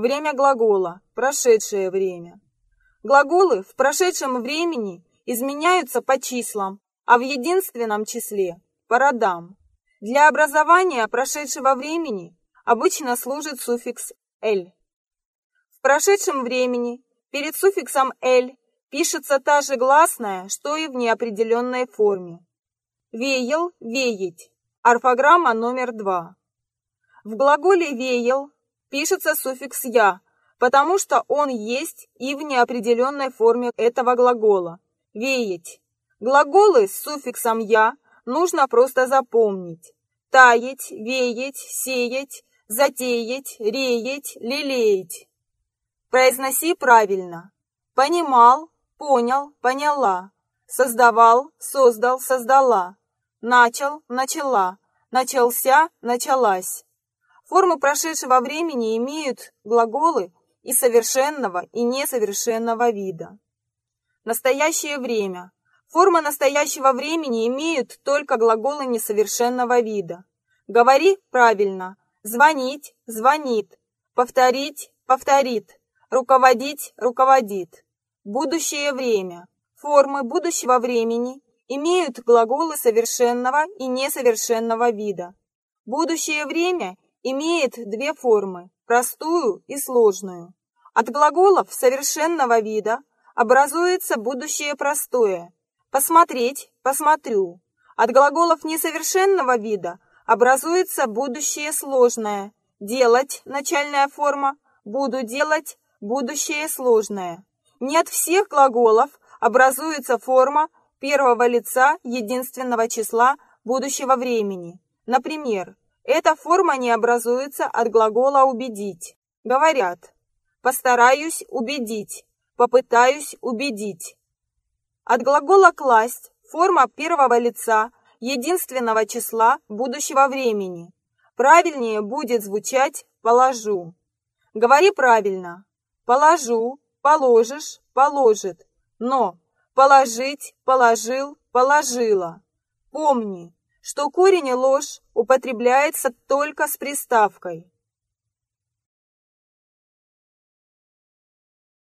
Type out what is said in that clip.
Время глагола – прошедшее время. Глаголы в прошедшем времени изменяются по числам, а в единственном числе – по родам. Для образования прошедшего времени обычно служит суффикс «л». В прошедшем времени перед суффиксом «л» пишется та же гласная, что и в неопределенной форме. Веял, веять. Орфограмма номер два. В глаголе «веял» пишется суффикс «я», потому что он есть и в неопределенной форме этого глагола. Веять. Глаголы с суффиксом «я» нужно просто запомнить. Таять, веять, сеять, затеять, реять, лелеять. Произноси правильно. Понимал, понял, поняла. Создавал, создал, создала. Начал, начала. Начался, началась. Формы прошедшего времени имеют глаголы и совершенного, и несовершенного вида. Настоящее время. Формы настоящего времени имеют только глаголы несовершенного вида. Говори правильно. Звонить – звонит. Повторить – повторит. Руководить – руководит. Будущее время. Формы будущего времени имеют глаголы совершенного и несовершенного вида. Будущее время имеет две формы – простую и сложную. От глаголов совершенного вида образуется будущее простое – посмотреть, посмотрю. От глаголов несовершенного вида образуется будущее сложное – делать, начальная форма, буду делать, будущее сложное. Не от всех глаголов образуется форма первого лица единственного числа будущего времени. Например, эта форма не образуется от глагола «убедить». Говорят «постараюсь убедить», «попытаюсь убедить». От глагола «класть» форма первого лица единственного числа будущего времени. Правильнее будет звучать «положу». Говори правильно. Положу, положишь, положит. Но положить, положил, положила. Помни, что корень ложь употребляется только с приставкой.